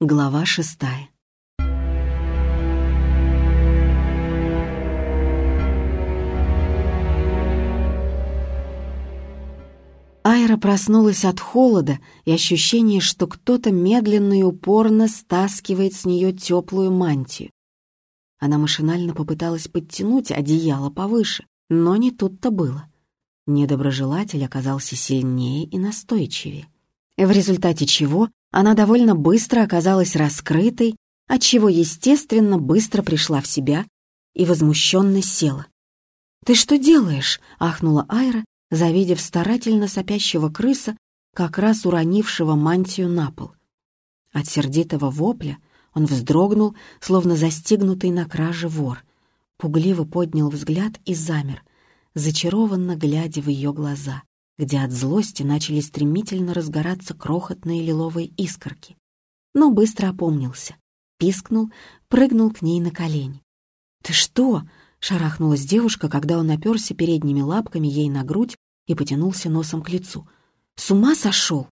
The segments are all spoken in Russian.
Глава шестая. Айра проснулась от холода и ощущения, что кто-то медленно и упорно стаскивает с нее теплую мантию. Она машинально попыталась подтянуть одеяло повыше, но не тут-то было. Недоброжелатель оказался сильнее и настойчивее, в результате чего она довольно быстро оказалась раскрытой, отчего, естественно, быстро пришла в себя и возмущенно села. «Ты что делаешь?» — ахнула Айра, завидев старательно сопящего крыса, как раз уронившего мантию на пол. От сердитого вопля он вздрогнул, словно застигнутый на краже вор, пугливо поднял взгляд и замер, зачарованно глядя в ее глаза где от злости начали стремительно разгораться крохотные лиловые искорки. Но быстро опомнился, пискнул, прыгнул к ней на колени. «Ты что?» — шарахнулась девушка, когда он оперся передними лапками ей на грудь и потянулся носом к лицу. «С ума сошел?»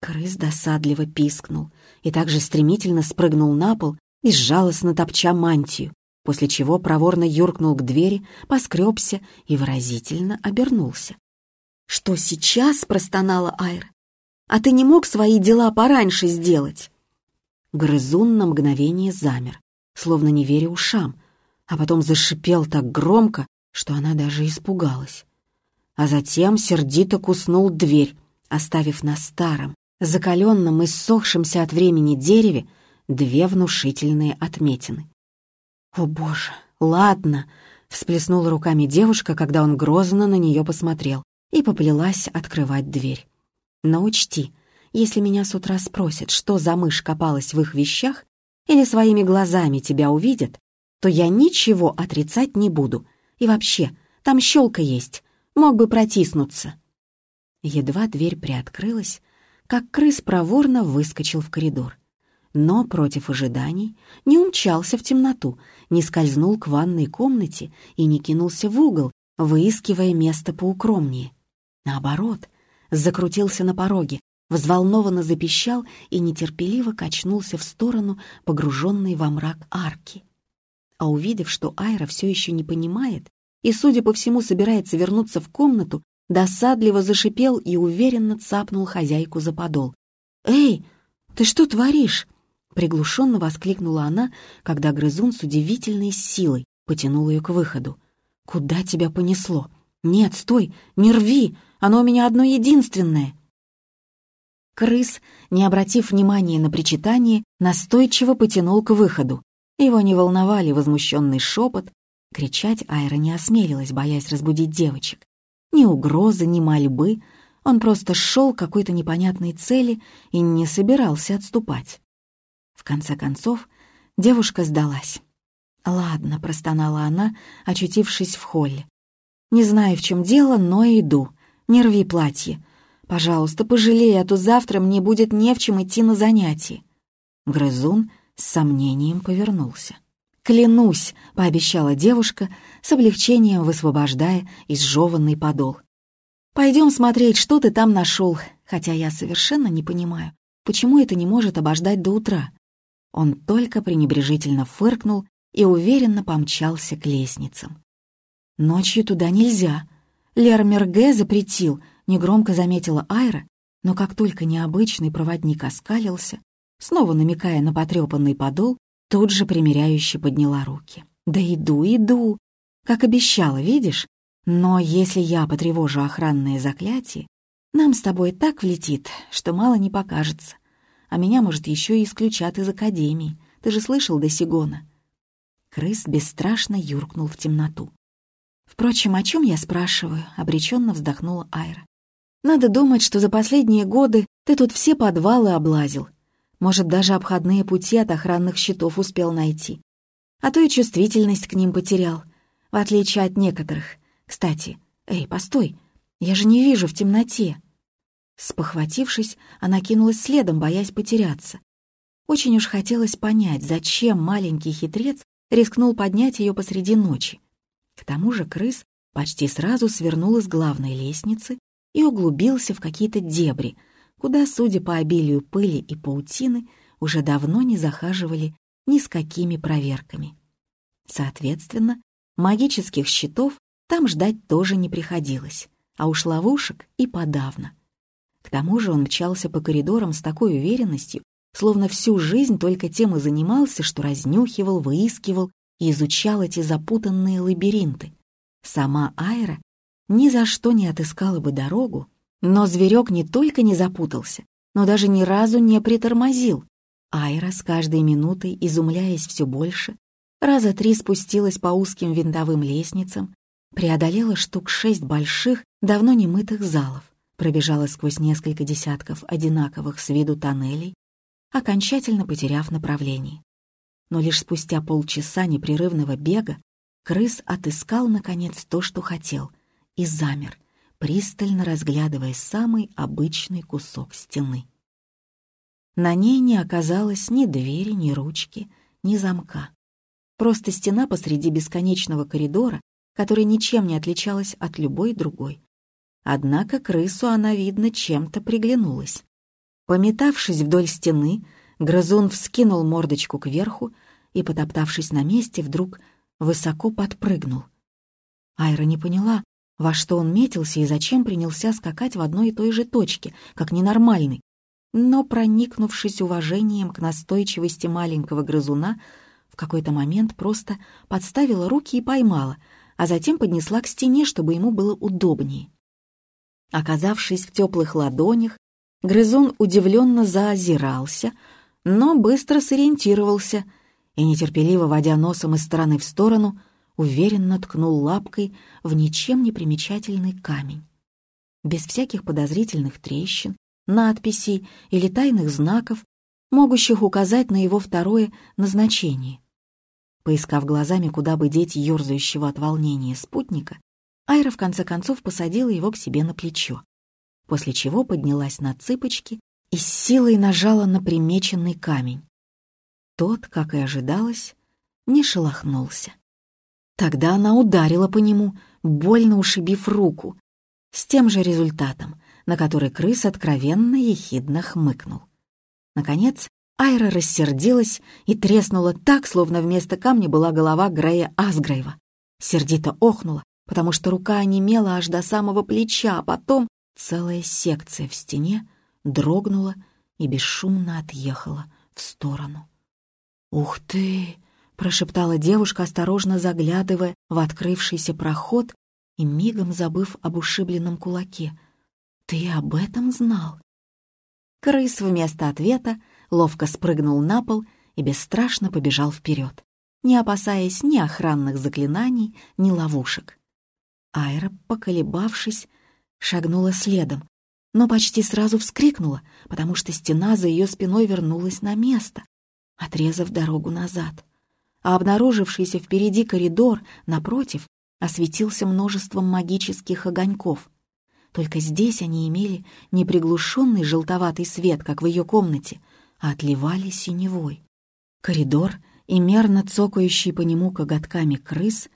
Крыс досадливо пискнул и также стремительно спрыгнул на пол, безжалостно топча мантию, после чего проворно юркнул к двери, поскребся и выразительно обернулся. «Что сейчас?» — простонала Айра. «А ты не мог свои дела пораньше сделать?» Грызун на мгновение замер, словно не веря ушам, а потом зашипел так громко, что она даже испугалась. А затем сердито куснул дверь, оставив на старом, закаленном и ссохшемся от времени дереве две внушительные отметины. «О боже, ладно!» — всплеснула руками девушка, когда он грозно на нее посмотрел и поплелась открывать дверь. Но учти, если меня с утра спросят, что за мышь копалась в их вещах, или своими глазами тебя увидят, то я ничего отрицать не буду. И вообще, там щелка есть, мог бы протиснуться. Едва дверь приоткрылась, как крыс проворно выскочил в коридор. Но против ожиданий не умчался в темноту, не скользнул к ванной комнате и не кинулся в угол, выискивая место поукромнее. Наоборот, закрутился на пороге, взволнованно запищал и нетерпеливо качнулся в сторону, погруженной во мрак арки. А увидев, что Айра все еще не понимает и, судя по всему, собирается вернуться в комнату, досадливо зашипел и уверенно цапнул хозяйку за подол. «Эй, ты что творишь?» — приглушенно воскликнула она, когда грызун с удивительной силой потянул ее к выходу. «Куда тебя понесло? Нет, стой, не рви!» Оно у меня одно единственное». Крыс, не обратив внимания на причитание, настойчиво потянул к выходу. Его не волновали возмущенный шепот. Кричать Айра не осмелилась, боясь разбудить девочек. Ни угрозы, ни мольбы. Он просто шел к какой-то непонятной цели и не собирался отступать. В конце концов, девушка сдалась. «Ладно», — простонала она, очутившись в холле. «Не знаю, в чем дело, но иду. Не рви платье. Пожалуйста, пожалей, а то завтра мне будет не в чем идти на занятия». Грызун с сомнением повернулся. «Клянусь», — пообещала девушка, с облегчением высвобождая изжеванный подол. «Пойдем смотреть, что ты там нашел, хотя я совершенно не понимаю, почему это не может обождать до утра». Он только пренебрежительно фыркнул и уверенно помчался к лестницам. «Ночью туда нельзя», Лермер Г. запретил, негромко заметила Айра, но как только необычный проводник оскалился, снова намекая на потрепанный подол, тут же примиряюще подняла руки. «Да иду, иду, как обещала, видишь? Но если я потревожу охранное заклятие, нам с тобой так влетит, что мало не покажется. А меня, может, еще и исключат из академии. Ты же слышал до Сигона?» Крыс бесстрашно юркнул в темноту. Впрочем, о чем я спрашиваю? Обреченно вздохнула Айра. Надо думать, что за последние годы ты тут все подвалы облазил. Может, даже обходные пути от охранных щитов успел найти. А то и чувствительность к ним потерял, в отличие от некоторых. Кстати, эй, постой, я же не вижу в темноте. Спохватившись, она кинулась следом, боясь потеряться. Очень уж хотелось понять, зачем маленький хитрец рискнул поднять ее посреди ночи. К тому же крыс почти сразу свернул из главной лестницы и углубился в какие-то дебри, куда, судя по обилию пыли и паутины, уже давно не захаживали ни с какими проверками. Соответственно, магических щитов там ждать тоже не приходилось, а уж ловушек и подавно. К тому же он мчался по коридорам с такой уверенностью, словно всю жизнь только тем и занимался, что разнюхивал, выискивал и изучал эти запутанные лабиринты. Сама Айра ни за что не отыскала бы дорогу, но зверек не только не запутался, но даже ни разу не притормозил. Айра с каждой минутой, изумляясь все больше, раза три спустилась по узким винтовым лестницам, преодолела штук шесть больших, давно немытых залов, пробежала сквозь несколько десятков одинаковых с виду тоннелей, окончательно потеряв направление. Но лишь спустя полчаса непрерывного бега крыс отыскал, наконец, то, что хотел, и замер, пристально разглядывая самый обычный кусок стены. На ней не оказалось ни двери, ни ручки, ни замка. Просто стена посреди бесконечного коридора, которая ничем не отличалась от любой другой. Однако крысу она, видно, чем-то приглянулась. Пометавшись вдоль стены, грызун вскинул мордочку кверху и, потоптавшись на месте, вдруг высоко подпрыгнул. Айра не поняла, во что он метился и зачем принялся скакать в одной и той же точке, как ненормальный. Но, проникнувшись уважением к настойчивости маленького грызуна, в какой-то момент просто подставила руки и поймала, а затем поднесла к стене, чтобы ему было удобнее. Оказавшись в теплых ладонях, Грызун удивленно заозирался, но быстро сориентировался и, нетерпеливо водя носом из стороны в сторону, уверенно ткнул лапкой в ничем не примечательный камень. Без всяких подозрительных трещин, надписей или тайных знаков, могущих указать на его второе назначение. Поискав глазами, куда бы деть ерзающего от волнения спутника, Айра в конце концов посадила его к себе на плечо после чего поднялась на цыпочки и с силой нажала на примеченный камень. Тот, как и ожидалось, не шелохнулся. Тогда она ударила по нему, больно ушибив руку, с тем же результатом, на который крыс откровенно ехидно хмыкнул. Наконец, Айра рассердилась и треснула так, словно вместо камня была голова Грея Асгрейва. Сердито охнула, потому что рука онемела аж до самого плеча, а потом Целая секция в стене дрогнула и бесшумно отъехала в сторону. «Ух ты!» — прошептала девушка, осторожно заглядывая в открывшийся проход и мигом забыв об ушибленном кулаке. «Ты об этом знал?» Крыс вместо ответа ловко спрыгнул на пол и бесстрашно побежал вперед, не опасаясь ни охранных заклинаний, ни ловушек. Айра, поколебавшись, шагнула следом, но почти сразу вскрикнула, потому что стена за ее спиной вернулась на место, отрезав дорогу назад. А обнаружившийся впереди коридор, напротив, осветился множеством магических огоньков. Только здесь они имели не приглушенный желтоватый свет, как в ее комнате, а отливали синевой. Коридор и мерно цокающий по нему коготками крыс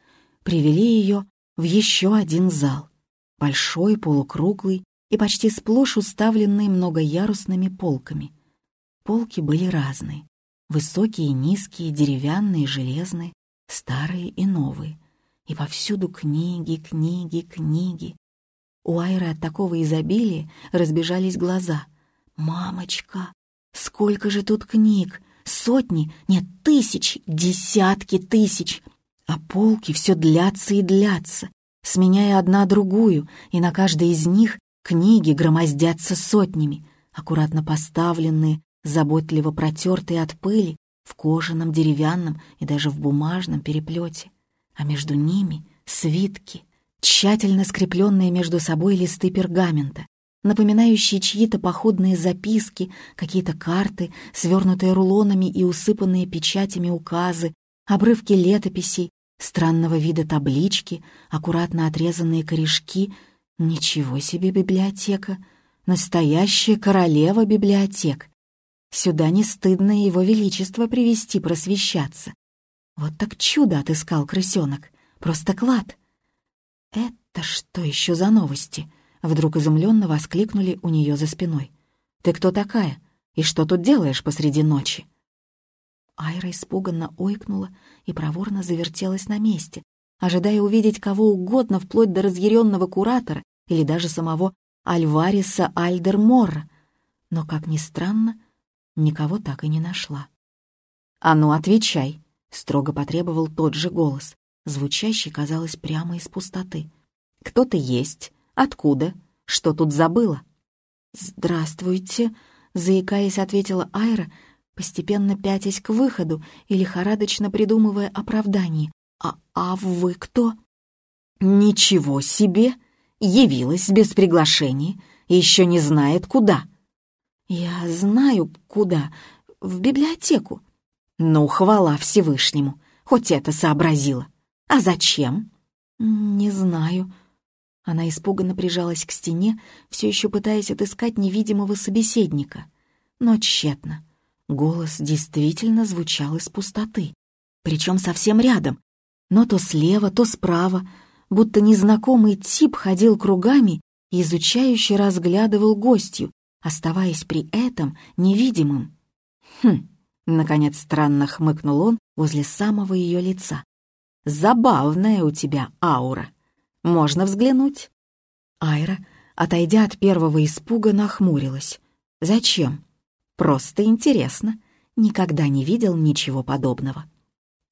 привели ее в еще один зал большой, полукруглый и почти сплошь уставленный многоярусными полками. Полки были разные. Высокие низкие, деревянные, железные, старые и новые. И повсюду книги, книги, книги. У Айры от такого изобилия разбежались глаза. «Мамочка, сколько же тут книг! Сотни, нет, тысяч, десятки тысяч! А полки все длятся и длятся, сменяя одна другую, и на каждой из них книги громоздятся сотнями, аккуратно поставленные, заботливо протертые от пыли, в кожаном, деревянном и даже в бумажном переплете. А между ними свитки, тщательно скрепленные между собой листы пергамента, напоминающие чьи-то походные записки, какие-то карты, свернутые рулонами и усыпанные печатями указы, обрывки летописей, странного вида таблички, аккуратно отрезанные корешки. Ничего себе библиотека! Настоящая королева библиотек! Сюда не стыдно его величество привести просвещаться. Вот так чудо отыскал крысенок. Просто клад. Это что еще за новости? Вдруг изумленно воскликнули у нее за спиной. «Ты кто такая? И что тут делаешь посреди ночи?» Айра испуганно ойкнула и проворно завертелась на месте, ожидая увидеть кого угодно, вплоть до разъяренного куратора или даже самого Альвариса Альдерморра. Но, как ни странно, никого так и не нашла. «А ну, отвечай!» — строго потребовал тот же голос, звучащий, казалось, прямо из пустоты. «Кто ты есть? Откуда? Что тут забыла?» «Здравствуйте!» — заикаясь, ответила Айра, постепенно пятясь к выходу и лихорадочно придумывая оправдание. «А, а вы кто?» «Ничего себе! Явилась без приглашения еще не знает, куда». «Я знаю, куда. В библиотеку». «Ну, хвала Всевышнему, хоть это сообразила. А зачем?» «Не знаю». Она испуганно прижалась к стене, все еще пытаясь отыскать невидимого собеседника. Но тщетно. Голос действительно звучал из пустоты, причем совсем рядом, но то слева, то справа, будто незнакомый тип ходил кругами и изучающе разглядывал гостью, оставаясь при этом невидимым. «Хм!» — наконец странно хмыкнул он возле самого ее лица. «Забавная у тебя аура. Можно взглянуть?» Айра, отойдя от первого испуга, нахмурилась. «Зачем?» Просто интересно. Никогда не видел ничего подобного.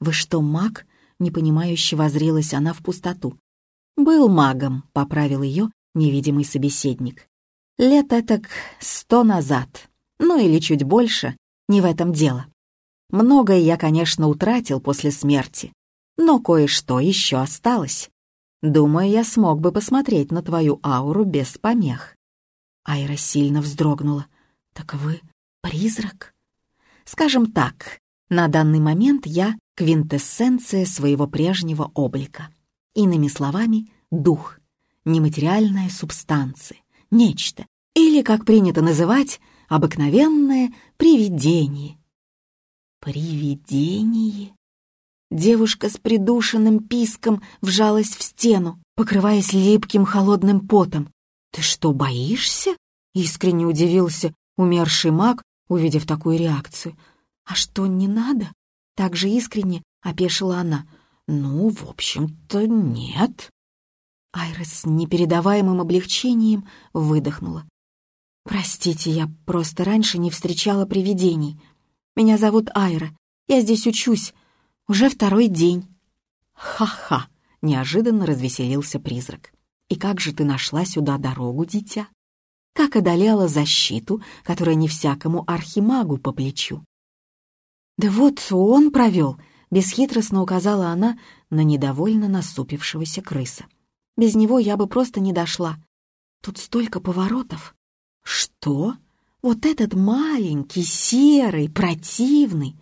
«Вы что, маг?» — непонимающе возрилась она в пустоту. «Был магом», — поправил ее невидимый собеседник. «Лет так сто назад, ну или чуть больше, не в этом дело. Многое я, конечно, утратил после смерти, но кое-что еще осталось. Думаю, я смог бы посмотреть на твою ауру без помех». Айра сильно вздрогнула. «Так вы Призрак? Скажем так, на данный момент я квинтэссенция своего прежнего облика. Иными словами, дух, нематериальная субстанция, нечто, или, как принято называть, обыкновенное привидение. Привидение? Девушка с придушенным писком вжалась в стену, покрываясь липким холодным потом. «Ты что, боишься?» — искренне удивился умерший маг, увидев такую реакцию. «А что, не надо?» — так же искренне опешила она. «Ну, в общем-то, нет». Айра с непередаваемым облегчением выдохнула. «Простите, я просто раньше не встречала привидений. Меня зовут Айра, я здесь учусь. Уже второй день». «Ха-ха!» — неожиданно развеселился призрак. «И как же ты нашла сюда дорогу, дитя?» как одолела защиту, которая не всякому архимагу по плечу. «Да вот он провел», — бесхитростно указала она на недовольно насупившегося крыса. «Без него я бы просто не дошла. Тут столько поворотов». «Что? Вот этот маленький, серый, противный!»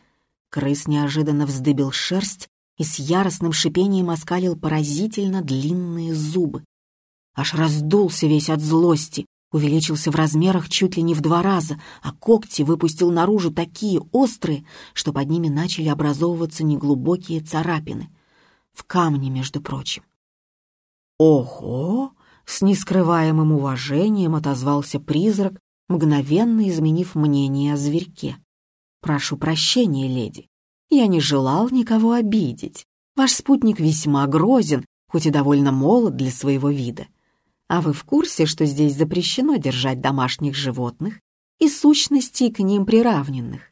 Крыс неожиданно вздыбил шерсть и с яростным шипением оскалил поразительно длинные зубы. Аж раздулся весь от злости, увеличился в размерах чуть ли не в два раза, а когти выпустил наружу такие острые, что под ними начали образовываться неглубокие царапины. В камне, между прочим. «Ого!» — с нескрываемым уважением отозвался призрак, мгновенно изменив мнение о зверьке. «Прошу прощения, леди. Я не желал никого обидеть. Ваш спутник весьма грозен, хоть и довольно молод для своего вида. А вы в курсе, что здесь запрещено держать домашних животных и сущностей к ним приравненных?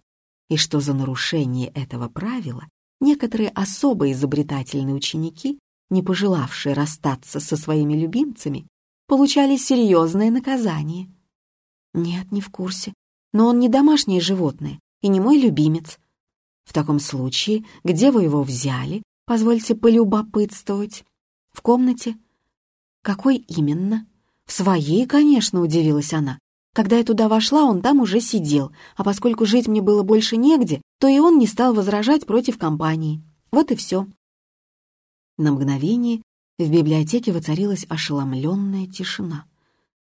И что за нарушение этого правила некоторые особо изобретательные ученики, не пожелавшие расстаться со своими любимцами, получали серьезное наказание? Нет, не в курсе. Но он не домашнее животное и не мой любимец. В таком случае, где вы его взяли, позвольте полюбопытствовать? В комнате? «Какой именно?» «В своей, конечно», — удивилась она. Когда я туда вошла, он там уже сидел, а поскольку жить мне было больше негде, то и он не стал возражать против компании. Вот и все. На мгновение в библиотеке воцарилась ошеломленная тишина.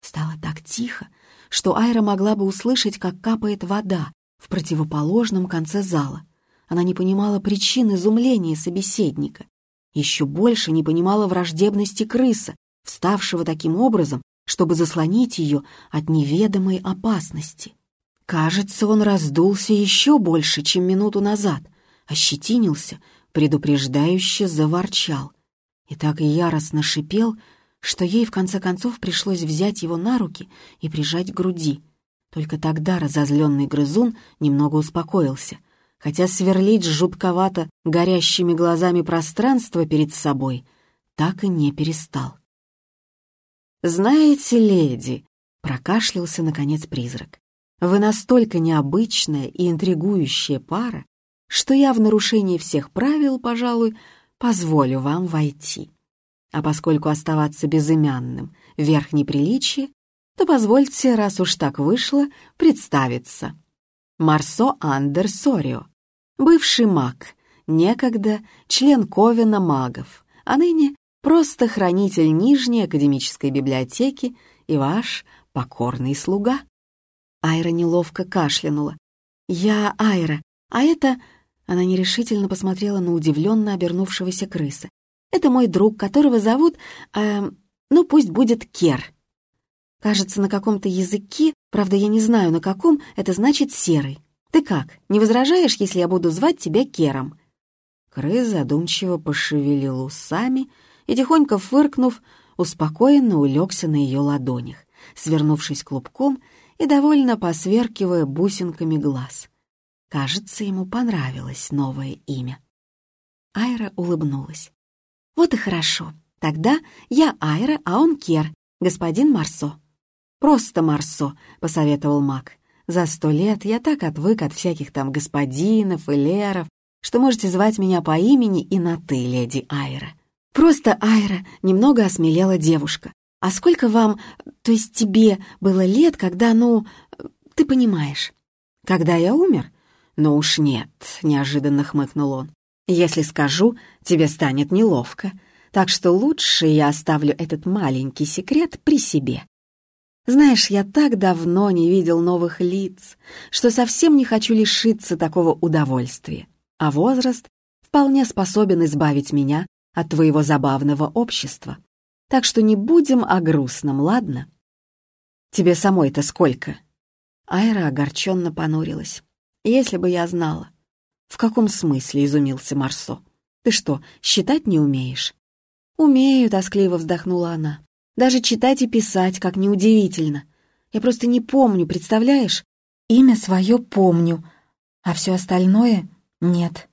Стало так тихо, что Айра могла бы услышать, как капает вода в противоположном конце зала. Она не понимала причин изумления собеседника. Еще больше не понимала враждебности крыса, вставшего таким образом, чтобы заслонить ее от неведомой опасности. Кажется, он раздулся еще больше, чем минуту назад, ощетинился, предупреждающе заворчал. И так яростно шипел, что ей в конце концов пришлось взять его на руки и прижать к груди. Только тогда разозленный грызун немного успокоился, хотя сверлить жутковато горящими глазами пространство перед собой так и не перестал. «Знаете, леди», — прокашлялся, наконец, призрак, «вы настолько необычная и интригующая пара, что я в нарушении всех правил, пожалуй, позволю вам войти. А поскольку оставаться безымянным — верх неприличия, то позвольте, раз уж так вышло, представиться. Марсо Андер Сорио, бывший маг, некогда член Ковена магов, а ныне просто хранитель Нижней академической библиотеки и ваш покорный слуга. Айра неловко кашлянула. «Я Айра, а это...» Она нерешительно посмотрела на удивленно обернувшегося крыса. «Это мой друг, которого зовут... Э, ну, пусть будет Кер. Кажется, на каком-то языке, правда, я не знаю, на каком, это значит «серый». Ты как, не возражаешь, если я буду звать тебя Кером?» Крыс задумчиво пошевелил усами и, тихонько фыркнув, успокоенно улегся на ее ладонях, свернувшись клубком и довольно посверкивая бусинками глаз. Кажется, ему понравилось новое имя. Айра улыбнулась. «Вот и хорошо. Тогда я Айра, а он Кер, господин Марсо». «Просто Марсо», — посоветовал маг. «За сто лет я так отвык от всяких там господинов и леров, что можете звать меня по имени и на «ты», леди Айра». «Просто Айра», — немного осмелела девушка. «А сколько вам, то есть тебе, было лет, когда, ну, ты понимаешь?» «Когда я умер?» «Ну уж нет», — неожиданно хмыкнул он. «Если скажу, тебе станет неловко, так что лучше я оставлю этот маленький секрет при себе». Знаешь, я так давно не видел новых лиц, что совсем не хочу лишиться такого удовольствия. А возраст вполне способен избавить меня от твоего забавного общества. Так что не будем о грустном, ладно? Тебе самой-то сколько?» Айра огорченно понурилась. Если бы я знала. В каком смысле, изумился Марсо. Ты что, считать не умеешь? Умею, тоскливо вздохнула она. Даже читать и писать, как неудивительно. Я просто не помню, представляешь? Имя свое помню, а все остальное — нет.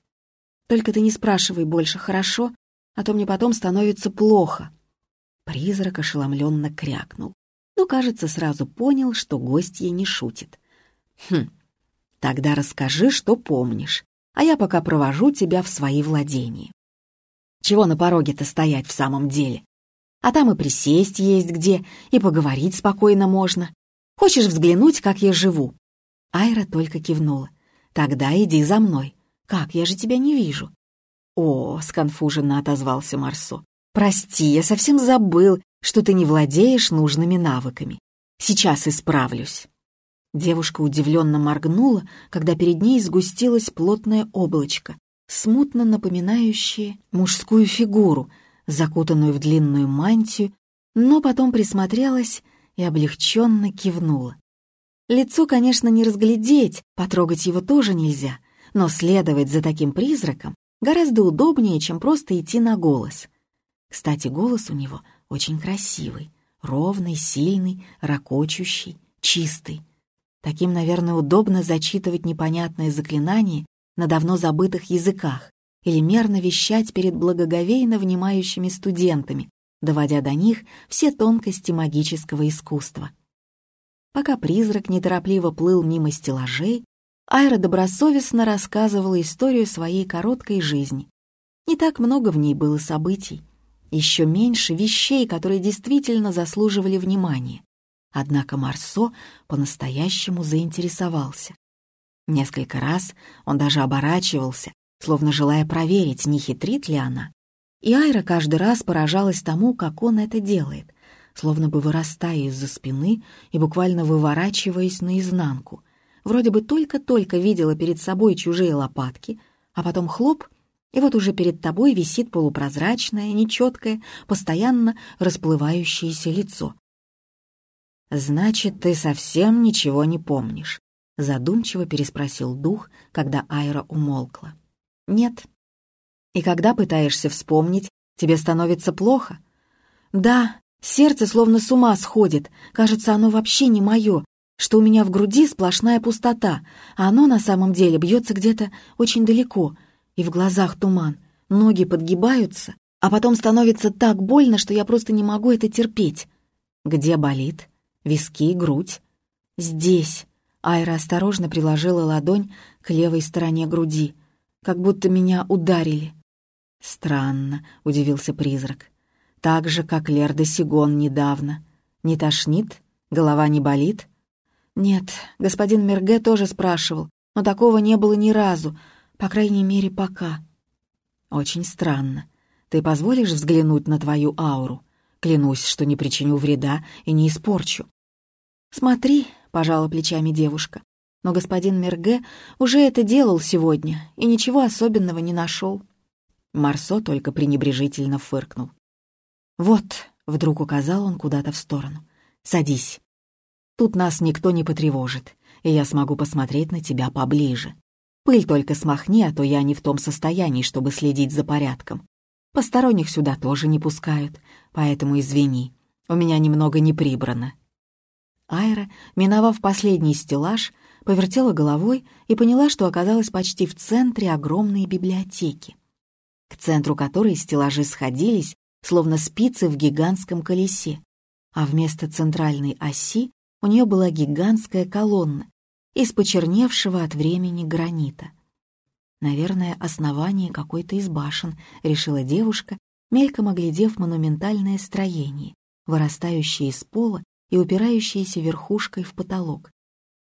Только ты не спрашивай больше, хорошо? А то мне потом становится плохо. Призрак ошеломленно крякнул, но, кажется, сразу понял, что гостья не шутит. Хм, Тогда расскажи, что помнишь, а я пока провожу тебя в свои владения. Чего на пороге-то стоять в самом деле? А там и присесть есть где, и поговорить спокойно можно. Хочешь взглянуть, как я живу?» Айра только кивнула. «Тогда иди за мной. Как, я же тебя не вижу». «О», — сконфуженно отозвался Марсо. «Прости, я совсем забыл, что ты не владеешь нужными навыками. Сейчас исправлюсь». Девушка удивленно моргнула, когда перед ней сгустилось плотное облачко, смутно напоминающее мужскую фигуру, закутанную в длинную мантию, но потом присмотрелась и облегченно кивнула. Лицо, конечно, не разглядеть, потрогать его тоже нельзя, но следовать за таким призраком гораздо удобнее, чем просто идти на голос. Кстати, голос у него очень красивый, ровный, сильный, ракочущий, чистый. Таким, наверное, удобно зачитывать непонятные заклинания на давно забытых языках или мерно вещать перед благоговейно внимающими студентами, доводя до них все тонкости магического искусства. Пока призрак неторопливо плыл мимо стеллажей, Айра добросовестно рассказывала историю своей короткой жизни. Не так много в ней было событий, еще меньше вещей, которые действительно заслуживали внимания. Однако Марсо по-настоящему заинтересовался. Несколько раз он даже оборачивался, словно желая проверить, не хитрит ли она. И Айра каждый раз поражалась тому, как он это делает, словно бы вырастая из-за спины и буквально выворачиваясь наизнанку. Вроде бы только-только видела перед собой чужие лопатки, а потом хлоп, и вот уже перед тобой висит полупрозрачное, нечеткое, постоянно расплывающееся лицо. «Значит, ты совсем ничего не помнишь. — задумчиво переспросил дух, когда Айра умолкла. «Нет». «И когда пытаешься вспомнить, тебе становится плохо?» «Да, сердце словно с ума сходит. Кажется, оно вообще не мое, что у меня в груди сплошная пустота, а оно на самом деле бьется где-то очень далеко, и в глазах туман, ноги подгибаются, а потом становится так больно, что я просто не могу это терпеть. Где болит? Виски, грудь? Здесь. Айра осторожно приложила ладонь к левой стороне груди, как будто меня ударили. «Странно», — удивился призрак. «Так же, как Лерда Сигон недавно. Не тошнит? Голова не болит?» «Нет, господин Мерге тоже спрашивал, но такого не было ни разу, по крайней мере, пока». «Очень странно. Ты позволишь взглянуть на твою ауру? Клянусь, что не причиню вреда и не испорчу». «Смотри», — пожала плечами девушка. Но господин Мерге уже это делал сегодня и ничего особенного не нашел. Марсо только пренебрежительно фыркнул. «Вот», — вдруг указал он куда-то в сторону, — «садись. Тут нас никто не потревожит, и я смогу посмотреть на тебя поближе. Пыль только смахни, а то я не в том состоянии, чтобы следить за порядком. Посторонних сюда тоже не пускают, поэтому извини, у меня немного не прибрано». Айра, миновав последний стеллаж, повертела головой и поняла, что оказалась почти в центре огромной библиотеки, к центру которой стеллажи сходились, словно спицы в гигантском колесе, а вместо центральной оси у нее была гигантская колонна из почерневшего от времени гранита. Наверное, основание какой-то из башен, решила девушка, мельком оглядев монументальное строение, вырастающее из пола и упирающееся верхушкой в потолок.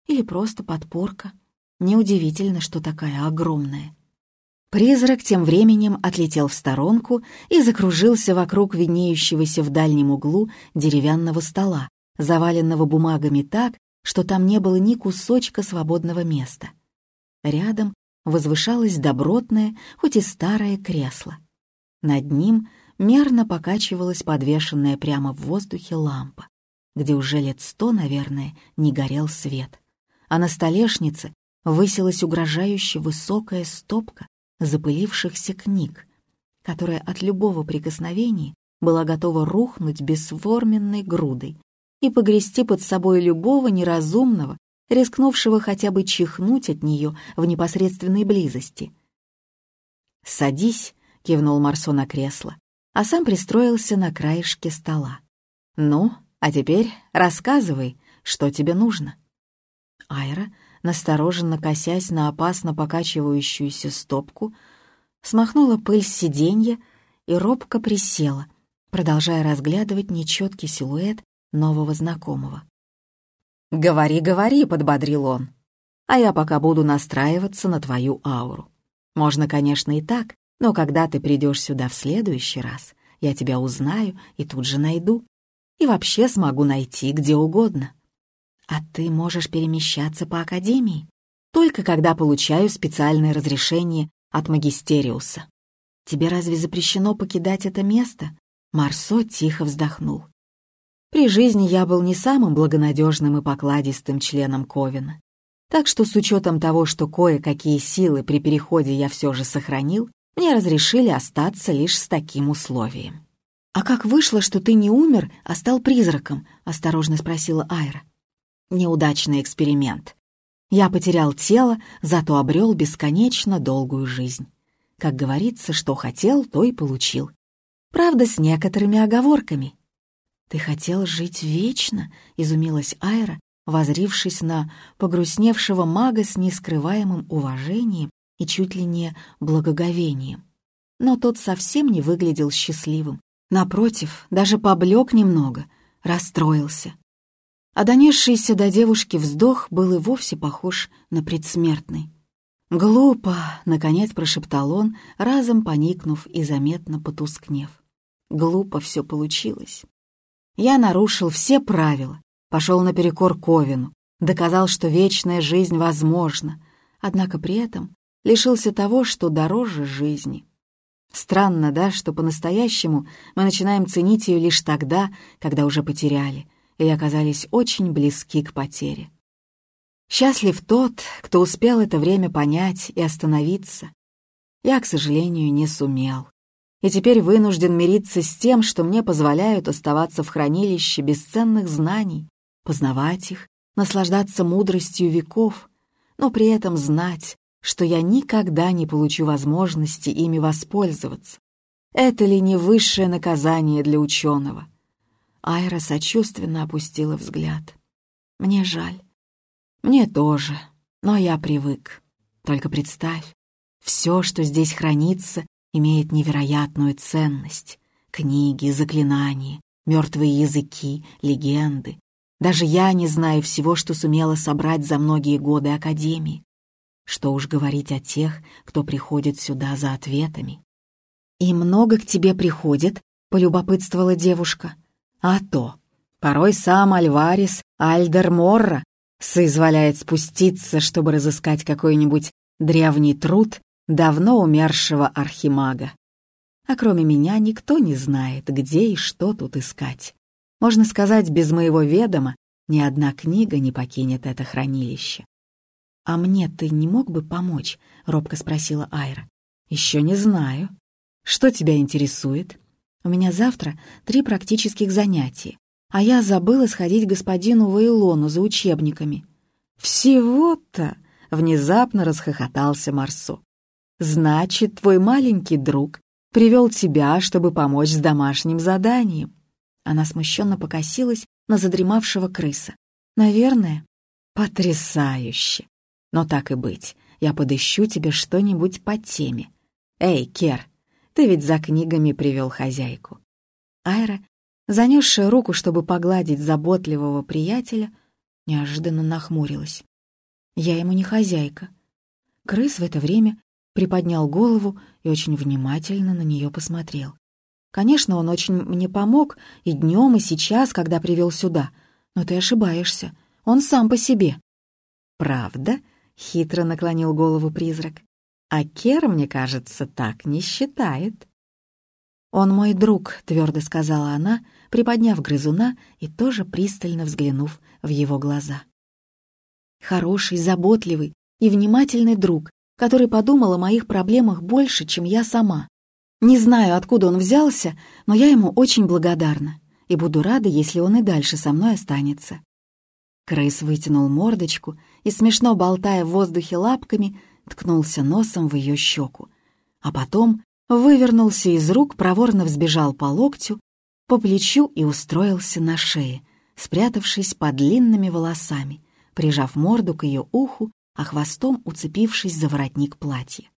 Или просто подпорка. Неудивительно, что такая огромная. Призрак тем временем отлетел в сторонку и закружился вокруг виднеющегося в дальнем углу деревянного стола, заваленного бумагами так, что там не было ни кусочка свободного места. Рядом возвышалось добротное, хоть и старое кресло. Над ним мерно покачивалась подвешенная прямо в воздухе лампа, где уже лет сто, наверное, не горел свет. А на столешнице высилась угрожающе высокая стопка запылившихся книг, которая от любого прикосновения была готова рухнуть бесформенной грудой и погрести под собой любого неразумного, рискнувшего хотя бы чихнуть от нее в непосредственной близости. «Садись», — кивнул Марсо на кресло, а сам пристроился на краешке стола. «Ну, а теперь рассказывай, что тебе нужно». Айра, настороженно косясь на опасно покачивающуюся стопку, смахнула пыль с сиденья и робко присела, продолжая разглядывать нечеткий силуэт нового знакомого. «Говори, говори», — подбодрил он. «А я пока буду настраиваться на твою ауру. Можно, конечно, и так, но когда ты придешь сюда в следующий раз, я тебя узнаю и тут же найду. И вообще смогу найти где угодно. А ты можешь перемещаться по Академии, только когда получаю специальное разрешение от Магистериуса. Тебе разве запрещено покидать это место?» Марсо тихо вздохнул. При жизни я был не самым благонадежным и покладистым членом Ковина. Так что с учетом того, что кое-какие силы при переходе я все же сохранил, мне разрешили остаться лишь с таким условием. «А как вышло, что ты не умер, а стал призраком?» — осторожно спросила Айра. «Неудачный эксперимент. Я потерял тело, зато обрел бесконечно долгую жизнь. Как говорится, что хотел, то и получил. Правда, с некоторыми оговорками. «Ты хотел жить вечно?» — изумилась Айра, возрившись на погрустневшего мага с нескрываемым уважением и чуть ли не благоговением. Но тот совсем не выглядел счастливым. Напротив, даже поблек немного, расстроился. А донесшийся до девушки вздох был и вовсе похож на предсмертный. «Глупо!» — наконец прошептал он, разом поникнув и заметно потускнев. «Глупо все получилось. Я нарушил все правила, пошел наперекор Ковину, доказал, что вечная жизнь возможна, однако при этом лишился того, что дороже жизни. Странно, да, что по-настоящему мы начинаем ценить ее лишь тогда, когда уже потеряли или оказались очень близки к потере. Счастлив тот, кто успел это время понять и остановиться. Я, к сожалению, не сумел. И теперь вынужден мириться с тем, что мне позволяют оставаться в хранилище бесценных знаний, познавать их, наслаждаться мудростью веков, но при этом знать, что я никогда не получу возможности ими воспользоваться. Это ли не высшее наказание для ученого? Айра сочувственно опустила взгляд. Мне жаль. Мне тоже, но я привык. Только представь, все, что здесь хранится, имеет невероятную ценность. Книги, заклинания, мертвые языки, легенды. Даже я не знаю всего, что сумела собрать за многие годы Академии. Что уж говорить о тех, кто приходит сюда за ответами. «И много к тебе приходит?» — полюбопытствовала девушка. «А то. Порой сам Альварес Альдер Морра соизволяет спуститься, чтобы разыскать какой-нибудь древний труд давно умершего архимага. А кроме меня никто не знает, где и что тут искать. Можно сказать, без моего ведома ни одна книга не покинет это хранилище. «А мне ты не мог бы помочь?» — робко спросила Айра. «Еще не знаю. Что тебя интересует? У меня завтра три практических занятия а я забыла сходить господину Вейлону за учебниками. «Всего-то!» — внезапно расхохотался Марсо. «Значит, твой маленький друг привел тебя, чтобы помочь с домашним заданием». Она смущенно покосилась на задремавшего крыса. «Наверное, потрясающе. Но так и быть, я подыщу тебе что-нибудь по теме. Эй, Кер, ты ведь за книгами привел хозяйку». Айра занесшая руку, чтобы погладить заботливого приятеля, неожиданно нахмурилась. «Я ему не хозяйка». Крыс в это время приподнял голову и очень внимательно на нее посмотрел. «Конечно, он очень мне помог и днем, и сейчас, когда привел сюда, но ты ошибаешься, он сам по себе». «Правда?» — хитро наклонил голову призрак. «А Кер, мне кажется, так не считает». «Он мой друг», — твердо сказала она, приподняв грызуна и тоже пристально взглянув в его глаза. Хороший, заботливый и внимательный друг, который подумал о моих проблемах больше, чем я сама. Не знаю, откуда он взялся, но я ему очень благодарна и буду рада, если он и дальше со мной останется. Крыс вытянул мордочку и, смешно болтая в воздухе лапками, ткнулся носом в ее щеку, а потом вывернулся из рук, проворно взбежал по локтю по плечу и устроился на шее, спрятавшись под длинными волосами, прижав морду к ее уху, а хвостом уцепившись за воротник платья.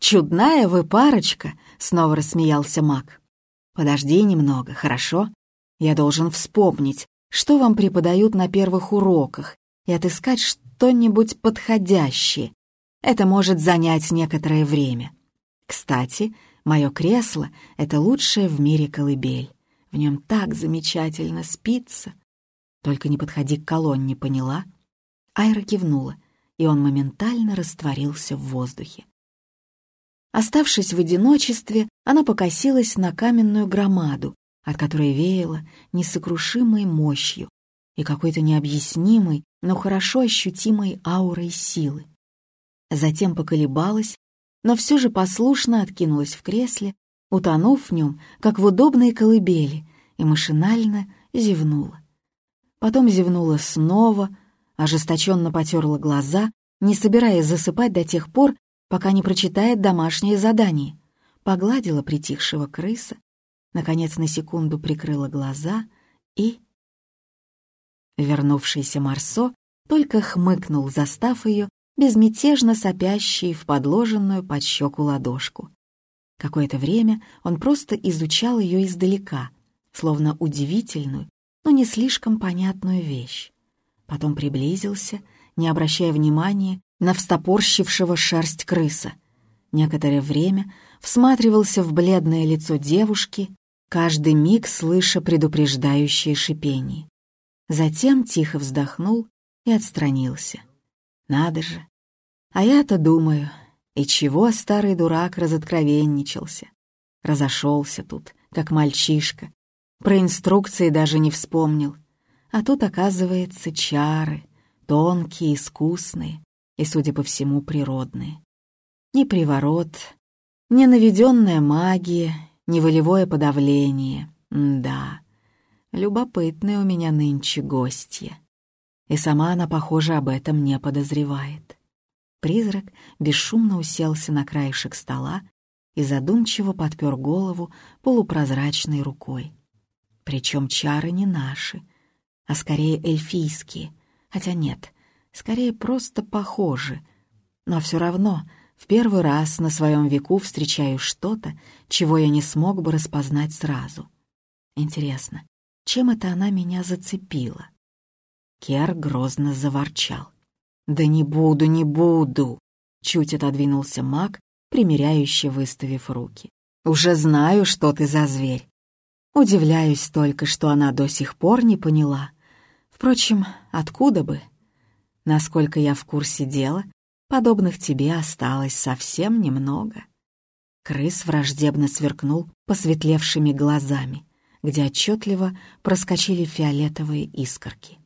«Чудная вы парочка!» — снова рассмеялся маг. «Подожди немного, хорошо? Я должен вспомнить, что вам преподают на первых уроках, и отыскать что-нибудь подходящее. Это может занять некоторое время. Кстати, Мое кресло — это лучшее в мире колыбель. В нем так замечательно спится. Только не подходи к колонне, поняла? Айра кивнула, и он моментально растворился в воздухе. Оставшись в одиночестве, она покосилась на каменную громаду, от которой веяло несокрушимой мощью и какой-то необъяснимой, но хорошо ощутимой аурой силы. Затем поколебалась но все же послушно откинулась в кресле, утонув в нем, как в удобной колыбели, и машинально зевнула. Потом зевнула снова, ожесточенно потерла глаза, не собираясь засыпать до тех пор, пока не прочитает домашнее задание. Погладила притихшего крыса, наконец на секунду прикрыла глаза и... Вернувшийся Марсо только хмыкнул, застав ее безмятежно сопящий в подложенную под щеку ладошку. Какое-то время он просто изучал ее издалека, словно удивительную, но не слишком понятную вещь. Потом приблизился, не обращая внимания на встопорщившего шерсть крыса. Некоторое время всматривался в бледное лицо девушки, каждый миг слыша предупреждающее шипение. Затем тихо вздохнул и отстранился. Надо же. А я-то думаю, и чего старый дурак разоткровенничался? Разошелся тут, как мальчишка. Про инструкции даже не вспомнил. А тут, оказывается, чары. тонкие, искусные и, судя по всему, природные. Ни приворот, ни наведенная магия, ни волевое подавление. М да, любопытные у меня нынче гостья. И сама она, похоже, об этом не подозревает. Призрак бесшумно уселся на краешек стола и задумчиво подпер голову полупрозрачной рукой. Причем чары не наши, а скорее эльфийские, хотя нет, скорее просто похожи. Но все равно в первый раз на своем веку встречаю что-то, чего я не смог бы распознать сразу. Интересно, чем это она меня зацепила? Кер грозно заворчал. «Да не буду, не буду!» Чуть отодвинулся маг, примиряюще выставив руки. «Уже знаю, что ты за зверь. Удивляюсь только, что она до сих пор не поняла. Впрочем, откуда бы? Насколько я в курсе дела, подобных тебе осталось совсем немного». Крыс враждебно сверкнул посветлевшими глазами, где отчетливо проскочили фиолетовые искорки.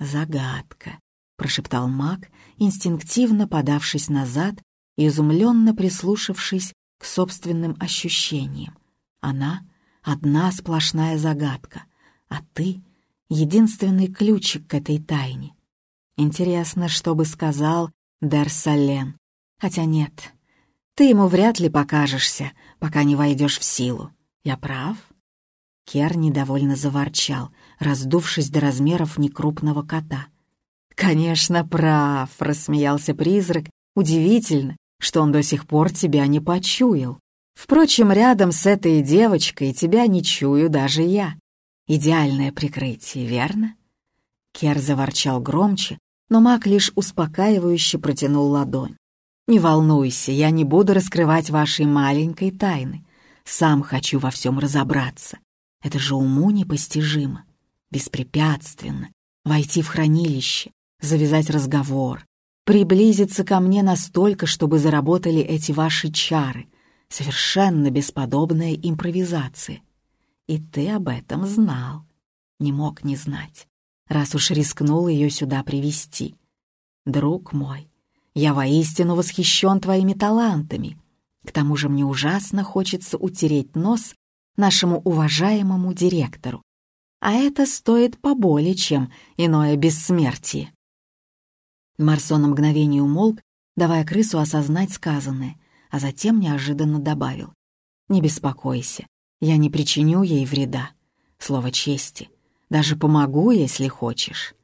«Загадка», — прошептал маг, инстинктивно подавшись назад и изумленно прислушавшись к собственным ощущениям. «Она — одна сплошная загадка, а ты — единственный ключик к этой тайне. Интересно, что бы сказал Дерсален. Хотя нет, ты ему вряд ли покажешься, пока не войдешь в силу. Я прав?» Кер недовольно заворчал, раздувшись до размеров некрупного кота. «Конечно, прав», — рассмеялся призрак. «Удивительно, что он до сих пор тебя не почуял. Впрочем, рядом с этой девочкой тебя не чую даже я. Идеальное прикрытие, верно?» Кер заворчал громче, но маг лишь успокаивающе протянул ладонь. «Не волнуйся, я не буду раскрывать вашей маленькой тайны. Сам хочу во всем разобраться. Это же уму непостижимо. Беспрепятственно. Войти в хранилище, завязать разговор, приблизиться ко мне настолько, чтобы заработали эти ваши чары. Совершенно бесподобная импровизация. И ты об этом знал. Не мог не знать, раз уж рискнул ее сюда привести. Друг мой, я воистину восхищен твоими талантами. К тому же мне ужасно хочется утереть нос нашему уважаемому директору. А это стоит поболее, чем иное бессмертие. Марсон на мгновение умолк, давая крысу осознать сказанное, а затем неожиданно добавил. «Не беспокойся, я не причиню ей вреда. Слово чести. Даже помогу, если хочешь».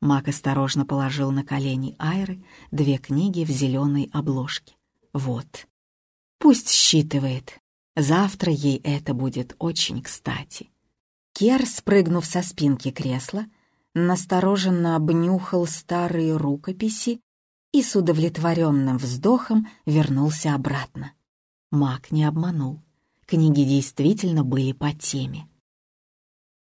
Мак осторожно положил на колени Айры две книги в зеленой обложке. «Вот. Пусть считывает. Завтра ей это будет очень кстати. Кер, спрыгнув со спинки кресла, настороженно обнюхал старые рукописи и с удовлетворенным вздохом вернулся обратно. Маг не обманул. Книги действительно были по теме.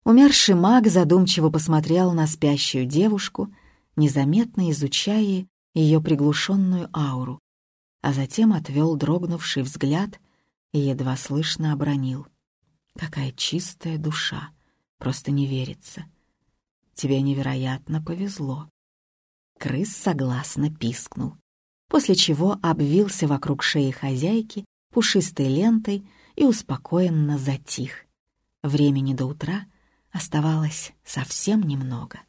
Умерший маг задумчиво посмотрел на спящую девушку, незаметно изучая ее приглушенную ауру, а затем отвел дрогнувший взгляд и едва слышно обронил. «Какая чистая душа! Просто не верится. Тебе невероятно повезло». Крыс согласно пискнул, после чего обвился вокруг шеи хозяйки пушистой лентой и успокоенно затих. Времени до утра оставалось совсем немного.